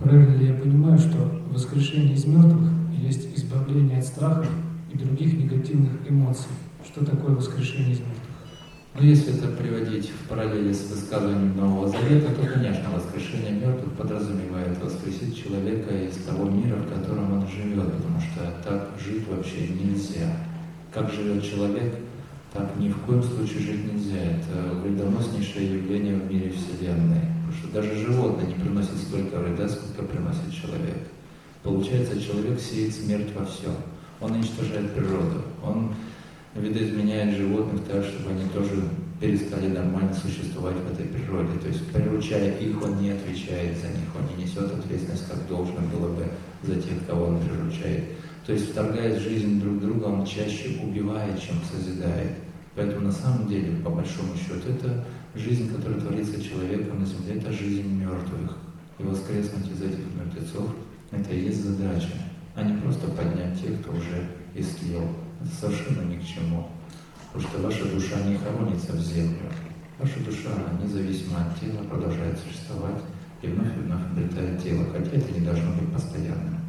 Правильно ли я понимаю, что воскрешение из мертвых есть избавление от страхов и других негативных эмоций? Что такое воскрешение из мертвых? Ну, если это приводить в параллели с высказыванием Нового Завета, то, конечно, воскрешение мертвых подразумевает воскресить человека из того мира, в котором он живет, потому что так жить вообще нельзя. Как живет человек, так ни в коем случае жить нельзя. Это вредоноснейшее явление в мире Вселенной. Потому что даже животное не приносит столько вреда. Получается, человек сеет смерть во всем. Он уничтожает природу. Он видоизменяет животных так, чтобы они тоже перестали нормально существовать в этой природе. То есть, приручая их, он не отвечает за них, он не несет ответственность, как должно было бы за тех, кого он приручает. То есть, вторгаясь в жизнь друг друга, он чаще убивает, чем созидает. Поэтому на самом деле, по большому счету, это жизнь, которая творится человеком на земле, это жизнь мертвых. И воскреснуть из этих это и есть задача, а не просто поднять тех, кто уже истлел. Это совершенно ни к чему. Потому что ваша душа не хоронится в землю. Ваша душа, независимо от тела, продолжает существовать и вновь и вновь обретает тело, хотя это не должно быть постоянным.